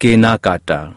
केना काटा